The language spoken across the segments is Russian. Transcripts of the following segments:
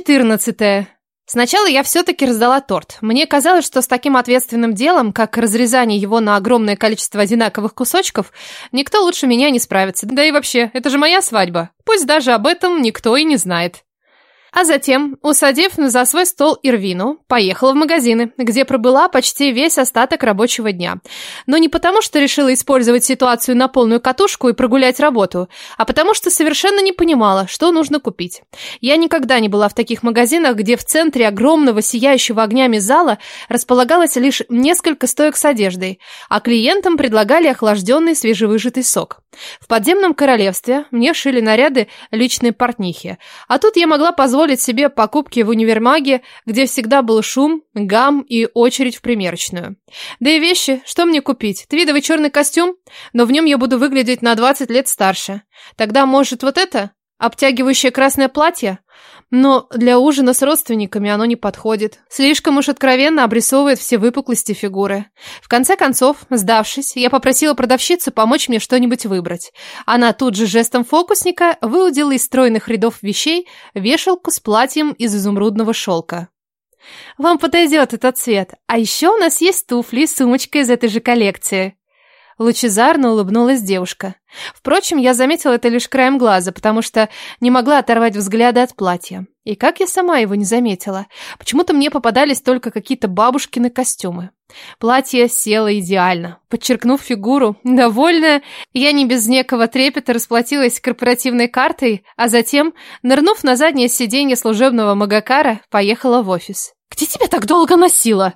14. Сначала я все-таки раздала торт. Мне казалось, что с таким ответственным делом, как разрезание его на огромное количество одинаковых кусочков, никто лучше меня не справится. Да и вообще, это же моя свадьба. Пусть даже об этом никто и не знает. А затем, усадив за свой стол Ирвину, поехала в магазины, где пробыла почти весь остаток рабочего дня. Но не потому, что решила использовать ситуацию на полную катушку и прогулять работу, а потому что совершенно не понимала, что нужно купить. Я никогда не была в таких магазинах, где в центре огромного сияющего огнями зала располагалось лишь несколько стоек с одеждой, а клиентам предлагали охлажденный свежевыжатый сок. В подземном королевстве мне шили наряды личные портнихи, а тут я могла позволить себе покупки в универмаге, где всегда был шум, гам и очередь в примерочную. Да и вещи, что мне купить? Твидовый черный костюм? Но в нем я буду выглядеть на 20 лет старше. Тогда, может, вот это? Обтягивающее красное платье? Но для ужина с родственниками оно не подходит. Слишком уж откровенно обрисовывает все выпуклости фигуры. В конце концов, сдавшись, я попросила продавщицу помочь мне что-нибудь выбрать. Она тут же жестом фокусника выудила из стройных рядов вещей вешалку с платьем из изумрудного шелка. «Вам подойдет этот цвет. А еще у нас есть туфли и сумочка из этой же коллекции». Лучезарно улыбнулась девушка. Впрочем, я заметила это лишь краем глаза, потому что не могла оторвать взгляда от платья. И как я сама его не заметила? Почему-то мне попадались только какие-то бабушкины костюмы. Платье село идеально. Подчеркнув фигуру, довольная, я не без некого трепета расплатилась корпоративной картой, а затем, нырнув на заднее сиденье служебного магакара, поехала в офис. «Где тебя так долго носила?»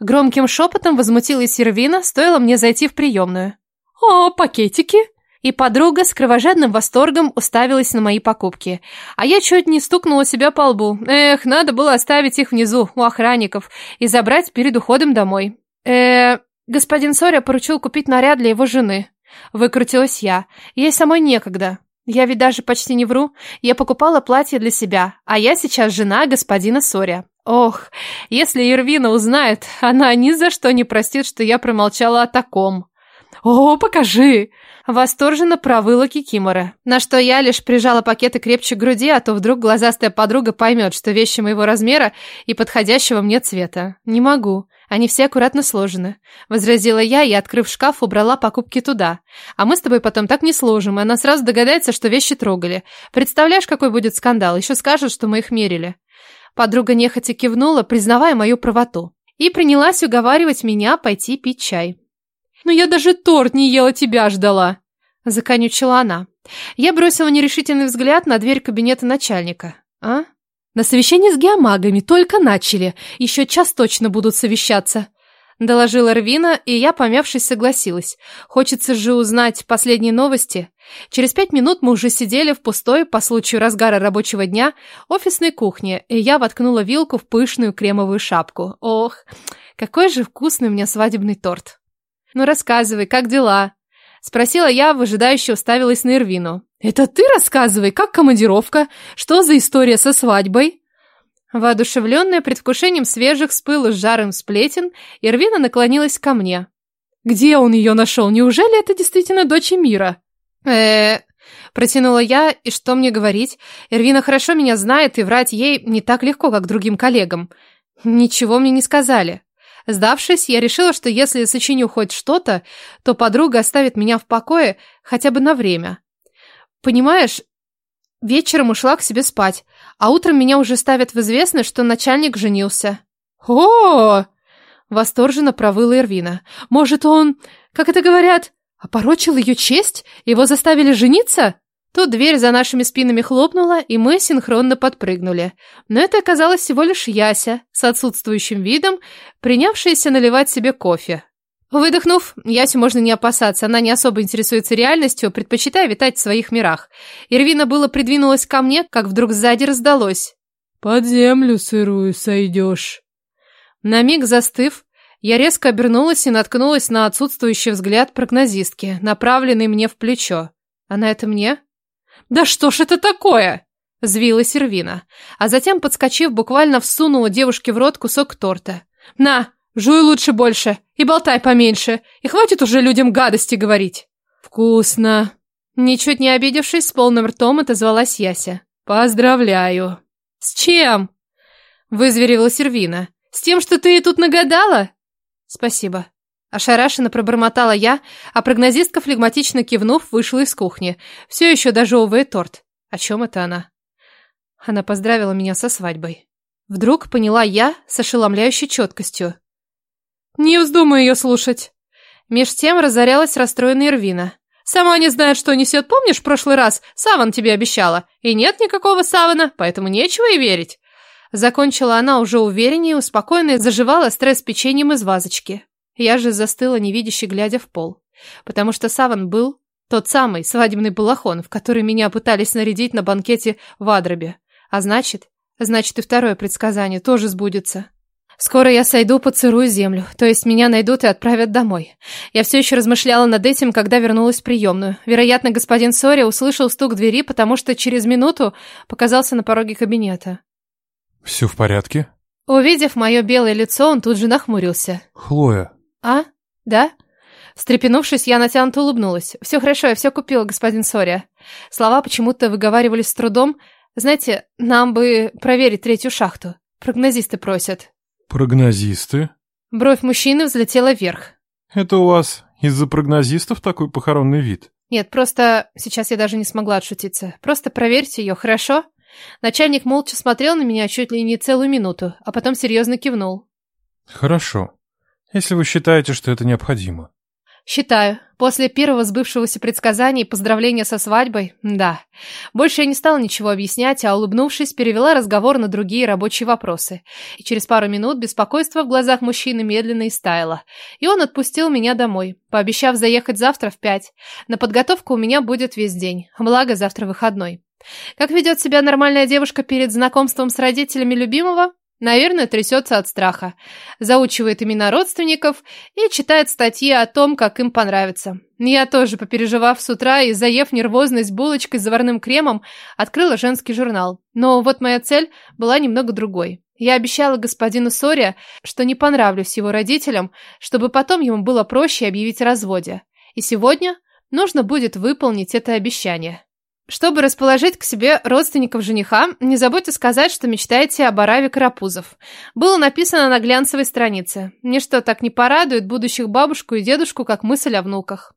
Громким шепотом возмутилась Сервина, стоило мне зайти в приемную. «О, пакетики!» И подруга с кровожадным восторгом уставилась на мои покупки. А я чуть не стукнула себя по лбу. Эх, надо было оставить их внизу, у охранников, и забрать перед уходом домой. э господин Соря поручил купить наряд для его жены. Выкрутилась я. Ей самой некогда. Я ведь даже почти не вру. Я покупала платье для себя, а я сейчас жена господина Соря. Ох, если Ирвина узнает, она ни за что не простит, что я промолчала о таком. «О, покажи!» Восторженно провыла Кикимора, на что я лишь прижала пакеты крепче к груди, а то вдруг глазастая подруга поймет, что вещи моего размера и подходящего мне цвета. Не могу, они все аккуратно сложены. Возразила я и, открыв шкаф, убрала покупки туда. А мы с тобой потом так не сложим, и она сразу догадается, что вещи трогали. Представляешь, какой будет скандал? Еще скажут, что мы их мерили. Подруга нехотя кивнула, признавая мою правоту. И принялась уговаривать меня пойти пить чай. «Но я даже торт не ела, тебя ждала!» Законючила она. Я бросила нерешительный взгляд на дверь кабинета начальника. «А? На совещании с геомагами только начали. Еще час точно будут совещаться». Доложила Рвина, и я, помявшись, согласилась. Хочется же узнать последние новости. Через пять минут мы уже сидели в пустой, по случаю разгара рабочего дня, офисной кухне, и я воткнула вилку в пышную кремовую шапку. Ох, какой же вкусный у меня свадебный торт. «Ну рассказывай, как дела?» Спросила я, выжидающе уставилась на Ирвину. «Это ты рассказывай, как командировка? Что за история со свадьбой?» Воодушевленная предвкушением свежих с пылу с жаром сплетен, Ирвина наклонилась ко мне. «Где он ее нашел? Неужели это действительно дочь Мира?» э Протянула я, и что мне говорить? Ирвина хорошо меня знает, и врать ей не так легко, как другим коллегам. Ничего мне не сказали. Сдавшись, я решила, что если сочиню хоть что-то, то подруга оставит меня в покое хотя бы на время. Понимаешь, вечером ушла к себе спать, а утром меня уже ставят в известность, что начальник женился. о, Восторженно провыла Ирвина. «Может, он, как это говорят, опорочил ее честь? Его заставили жениться?» Тут дверь за нашими спинами хлопнула, и мы синхронно подпрыгнули. Но это оказалось всего лишь Яся, с отсутствующим видом, принявшаяся наливать себе кофе. Выдохнув, Ясю можно не опасаться, она не особо интересуется реальностью, предпочитая витать в своих мирах. Ирвина было придвинулась ко мне, как вдруг сзади раздалось. «Под землю сырую сойдешь». На миг застыв, я резко обернулась и наткнулась на отсутствующий взгляд прогнозистки, направленный мне в плечо. Она это мне? «Да что ж это такое?» – взвила Сервина. А затем, подскочив, буквально всунула девушке в рот кусок торта. «На, жуй лучше больше и болтай поменьше, и хватит уже людям гадости говорить». «Вкусно!» Ничуть не обидевшись, с полным ртом отозвалась Яся. «Поздравляю!» «С чем?» — вызверила Сервина. «С тем, что ты тут нагадала?» «Спасибо». Ошарашенно пробормотала я, а прогнозистка, флегматично кивнув, вышла из кухни, все еще дожевывая торт. О чем это она? Она поздравила меня со свадьбой. Вдруг поняла я с ошеломляющей четкостью. «Не вздумай ее слушать!» Меж тем разорялась расстроенная Ирвина. «Сама не знает, что несет. Помнишь, в прошлый раз саван тебе обещала? И нет никакого савана, поэтому нечего и верить». Закончила она уже увереннее и успокоенно заживала стресс печеньем из вазочки. Я же застыла, невидяще глядя в пол. Потому что саван был тот самый свадебный балахон, в который меня пытались нарядить на банкете в Адробе. А значит, значит и второе предсказание тоже сбудется. Скоро я сойду, поцелую землю, то есть меня найдут и отправят домой. Я все еще размышляла над этим, когда вернулась в приемную. Вероятно, господин Сори услышал стук двери, потому что через минуту показался на пороге кабинета. «Все в порядке?» Увидев мое белое лицо, он тут же нахмурился. «Хлоя». «А? Да?» Встрепенувшись, я натянуто улыбнулась. «Все хорошо, я все купила, господин Сори». Слова почему-то выговаривались с трудом. «Знаете, нам бы проверить третью шахту. Прогнозисты просят». «Прогнозисты?» Бровь мужчины взлетела вверх. «Это у вас из-за прогнозистов такой похоронный вид?» «Нет, просто... Сейчас я даже не смогла отшутиться. Просто проверьте ее, хорошо?» Начальник молча смотрел на меня чуть ли не целую минуту, а потом серьезно кивнул. «Хорошо. Если вы считаете, что это необходимо». Считаю. После первого сбывшегося предсказания и поздравления со свадьбой, да. Больше я не стала ничего объяснять, а, улыбнувшись, перевела разговор на другие рабочие вопросы. И через пару минут беспокойство в глазах мужчины медленно истаяло. И он отпустил меня домой, пообещав заехать завтра в пять. На подготовку у меня будет весь день, благо завтра выходной. Как ведет себя нормальная девушка перед знакомством с родителями любимого? Наверное, трясется от страха. Заучивает имена родственников и читает статьи о том, как им понравится. Я тоже, попереживав с утра и заев нервозность булочкой с заварным кремом, открыла женский журнал. Но вот моя цель была немного другой. Я обещала господину Соре, что не понравлюсь его родителям, чтобы потом ему было проще объявить о разводе. И сегодня нужно будет выполнить это обещание. Чтобы расположить к себе родственников жениха, не забудьте сказать, что мечтаете об Араве Карапузов. Было написано на глянцевой странице. Ничто так не порадует будущих бабушку и дедушку, как мысль о внуках.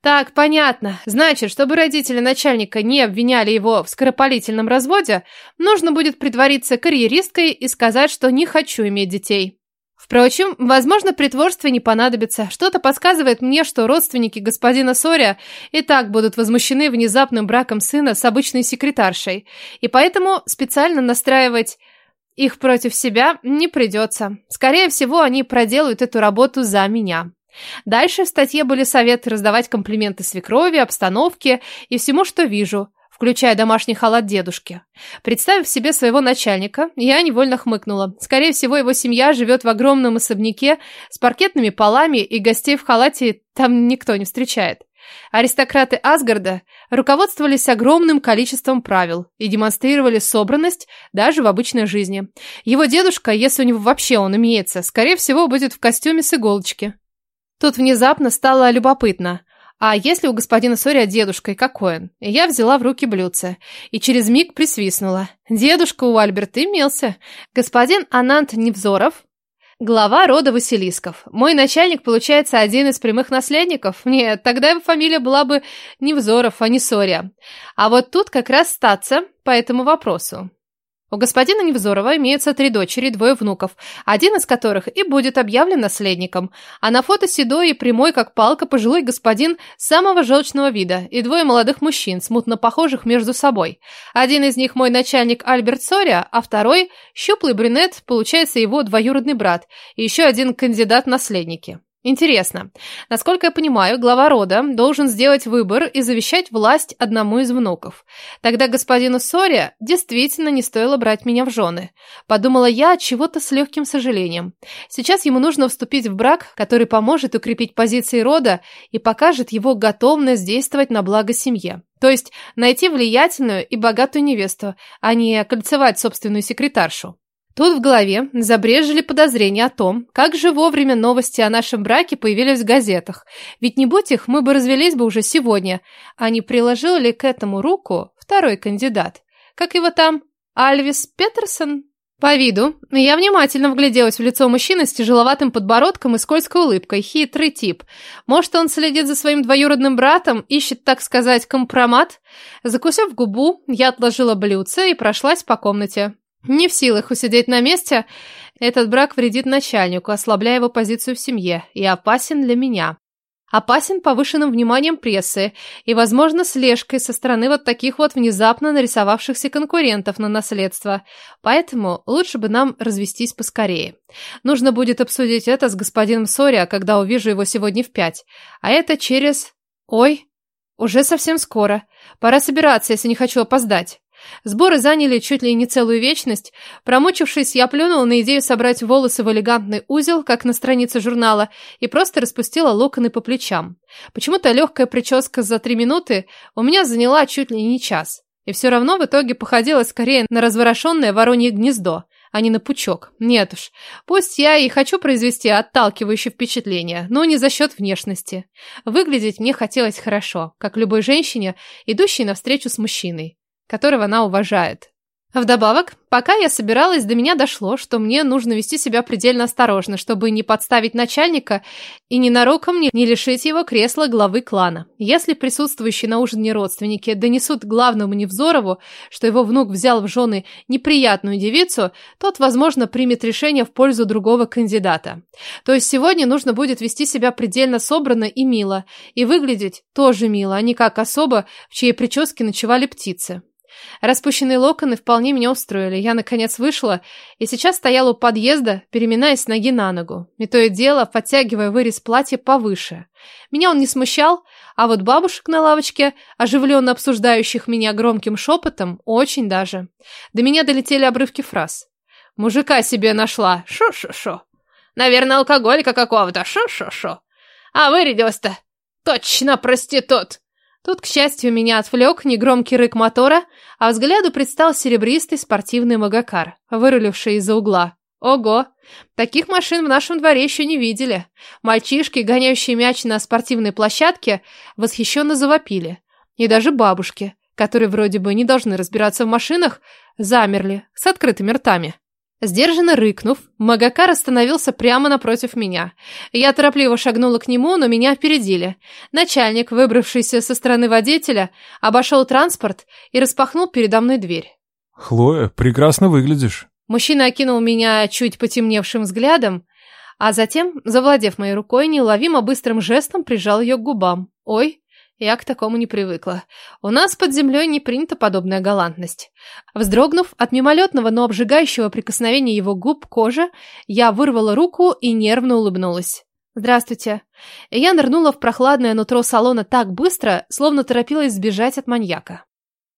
Так, понятно. Значит, чтобы родители начальника не обвиняли его в скоропалительном разводе, нужно будет притвориться карьеристкой и сказать, что не хочу иметь детей. Впрочем, возможно, притворство не понадобится. Что-то подсказывает мне, что родственники господина Соря и так будут возмущены внезапным браком сына с обычной секретаршей, и поэтому специально настраивать их против себя не придется. Скорее всего, они проделают эту работу за меня. Дальше в статье были советы раздавать комплименты свекрови, обстановке и всему, что вижу включая домашний халат дедушки. Представив себе своего начальника, я невольно хмыкнула. Скорее всего, его семья живет в огромном особняке с паркетными полами, и гостей в халате там никто не встречает. Аристократы Асгарда руководствовались огромным количеством правил и демонстрировали собранность даже в обычной жизни. Его дедушка, если у него вообще он имеется, скорее всего, будет в костюме с иголочки. Тут внезапно стало любопытно. А если у господина Сория дедушка, и какой он? Я взяла в руки блюдце и через миг присвистнула. Дедушка у Альберта имелся. Господин Анант Невзоров, глава рода Василисков. Мой начальник, получается, один из прямых наследников? Нет, тогда его фамилия была бы Невзоров, а не Сория. А вот тут как раз статься по этому вопросу. У господина Невзорова имеются три дочери и двое внуков, один из которых и будет объявлен наследником. А на фото седой и прямой, как палка, пожилой господин самого желчного вида и двое молодых мужчин, смутно похожих между собой. Один из них мой начальник Альберт Сория, а второй – щуплый брюнет, получается его двоюродный брат, и еще один кандидат в наследники. Интересно, насколько я понимаю, глава рода должен сделать выбор и завещать власть одному из внуков. Тогда господину Соре действительно не стоило брать меня в жены. Подумала я от чего-то с легким сожалением. Сейчас ему нужно вступить в брак, который поможет укрепить позиции рода и покажет его готовность действовать на благо семье. То есть найти влиятельную и богатую невесту, а не кольцевать собственную секретаршу. Тут в голове забрежили подозрения о том, как же вовремя новости о нашем браке появились в газетах. Ведь не будь их, мы бы развелись бы уже сегодня. А не приложил ли к этому руку второй кандидат? Как его там? Альвис Петерсон? По виду. Я внимательно вгляделась в лицо мужчины с тяжеловатым подбородком и скользкой улыбкой. Хитрый тип. Может, он следит за своим двоюродным братом, ищет, так сказать, компромат? Закусив губу, я отложила блюдце и прошлась по комнате. Не в силах усидеть на месте, этот брак вредит начальнику, ослабляя его позицию в семье, и опасен для меня. Опасен повышенным вниманием прессы и, возможно, слежкой со стороны вот таких вот внезапно нарисовавшихся конкурентов на наследство. Поэтому лучше бы нам развестись поскорее. Нужно будет обсудить это с господином Сория, когда увижу его сегодня в пять. А это через... Ой, уже совсем скоро. Пора собираться, если не хочу опоздать. Сборы заняли чуть ли не целую вечность. Промучившись, я плюнула на идею собрать волосы в элегантный узел, как на странице журнала, и просто распустила локоны по плечам. Почему-то легкая прическа за три минуты у меня заняла чуть ли не час. И все равно в итоге походила скорее на разворошенное воронье гнездо, а не на пучок. Нет уж, пусть я и хочу произвести отталкивающее впечатление, но не за счет внешности. Выглядеть мне хотелось хорошо, как любой женщине, идущей навстречу с мужчиной которого она уважает. Вдобавок, пока я собиралась, до меня дошло, что мне нужно вести себя предельно осторожно, чтобы не подставить начальника и ненароком не, не лишить его кресла главы клана. Если присутствующие на ужине родственники донесут главному Невзорову, что его внук взял в жены неприятную девицу, тот, возможно, примет решение в пользу другого кандидата. То есть сегодня нужно будет вести себя предельно собранно и мило, и выглядеть тоже мило, а не как особо, в чьей прическе ночевали птицы. Распущенные локоны вполне меня устроили. Я, наконец, вышла и сейчас стояла у подъезда, переминаясь ноги на ногу. И то и дело, подтягивая вырез платья повыше. Меня он не смущал, а вот бабушек на лавочке, оживленно обсуждающих меня громким шепотом, очень даже. До меня долетели обрывки фраз. «Мужика себе нашла! Шо-шо-шо! Наверное, алкоголика какого-то! Шо-шо-шо! А вырядилась-то! Точно проститут!» Тут, к счастью, меня отвлек негромкий рык мотора, а взгляду предстал серебристый спортивный магакар, выруливший из-за угла. Ого! Таких машин в нашем дворе еще не видели. Мальчишки, гоняющие мяч на спортивной площадке, восхищенно завопили. И даже бабушки, которые вроде бы не должны разбираться в машинах, замерли с открытыми ртами. Сдержанно рыкнув, Магакар остановился прямо напротив меня. Я торопливо шагнула к нему, но меня опередили. Начальник, выбравшийся со стороны водителя, обошел транспорт и распахнул передо мной дверь. «Хлоя, прекрасно выглядишь». Мужчина окинул меня чуть потемневшим взглядом, а затем, завладев моей рукой, неуловимо быстрым жестом прижал ее к губам. «Ой, я к такому не привыкла. У нас под землей не принята подобная галантность. Вздрогнув от мимолетного, но обжигающего прикосновения его губ кожи, я вырвала руку и нервно улыбнулась. «Здравствуйте». Я нырнула в прохладное нутро салона так быстро, словно торопилась сбежать от маньяка.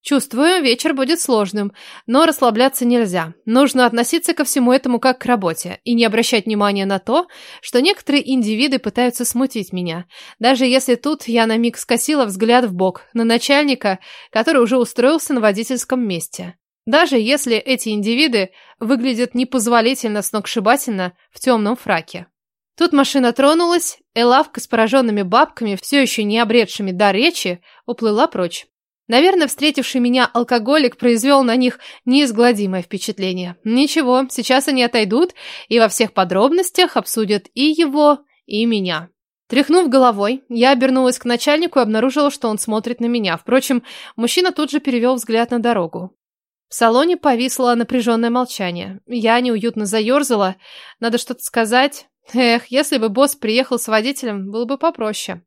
Чувствую, вечер будет сложным, но расслабляться нельзя. Нужно относиться ко всему этому как к работе и не обращать внимания на то, что некоторые индивиды пытаются смутить меня. Даже если тут я на миг скосила взгляд в бок на начальника, который уже устроился на водительском месте. Даже если эти индивиды выглядят непозволительно сногсшибательно в темном фраке. Тут машина тронулась, и лавка с пораженными бабками, все еще не обретшими дар речи, уплыла прочь. Наверное, встретивший меня алкоголик произвел на них неизгладимое впечатление. Ничего, сейчас они отойдут и во всех подробностях обсудят и его, и меня. Тряхнув головой, я обернулась к начальнику и обнаружила, что он смотрит на меня. Впрочем, мужчина тут же перевел взгляд на дорогу. В салоне повисло напряженное молчание. Я неуютно заерзала. Надо что-то сказать. Эх, если бы босс приехал с водителем, было бы попроще.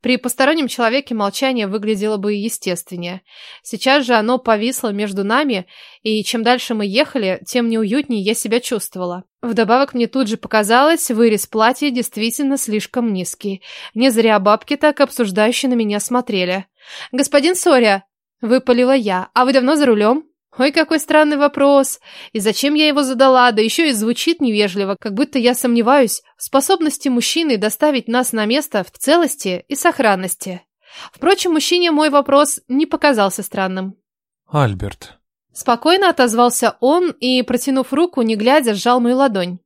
При постороннем человеке молчание выглядело бы естественнее. Сейчас же оно повисло между нами, и чем дальше мы ехали, тем неуютнее я себя чувствовала. Вдобавок мне тут же показалось, вырез платья действительно слишком низкий. Не зря бабки так обсуждающе на меня смотрели. «Господин Соря!» — выпалила я. «А вы давно за рулем?» Ой, какой странный вопрос. И зачем я его задала? Да еще и звучит невежливо, как будто я сомневаюсь в способности мужчины доставить нас на место в целости и сохранности. Впрочем, мужчине мой вопрос не показался странным. Альберт. Спокойно отозвался он и, протянув руку, не глядя, сжал мою ладонь.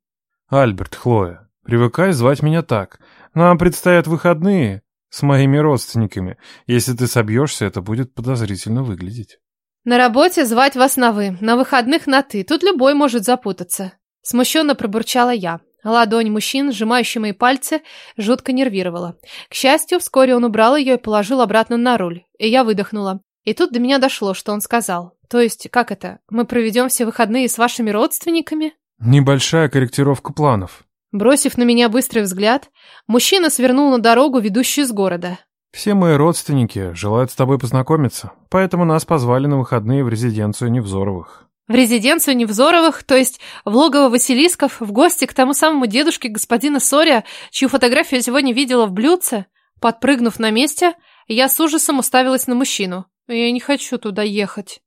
Альберт, Хлоя, привыкай звать меня так. Нам предстоят выходные с моими родственниками. Если ты собьешься, это будет подозрительно выглядеть. На работе звать вас на «вы», на выходных на «ты». Тут любой может запутаться. Смущенно пробурчала я. Ладонь мужчин, сжимающий мои пальцы, жутко нервировала. К счастью, вскоре он убрал ее и положил обратно на руль. И я выдохнула. И тут до меня дошло, что он сказал. То есть, как это? Мы проведем все выходные с вашими родственниками? Небольшая корректировка планов. Бросив на меня быстрый взгляд, мужчина свернул на дорогу, ведущую из города. Все мои родственники желают с тобой познакомиться, поэтому нас позвали на выходные в резиденцию Невзоровых. В резиденцию Невзоровых, то есть в логово Василисков, в гости к тому самому дедушке господина Сория, чью фотографию я сегодня видела в блюдце. Подпрыгнув на месте, я с ужасом уставилась на мужчину. Я не хочу туда ехать.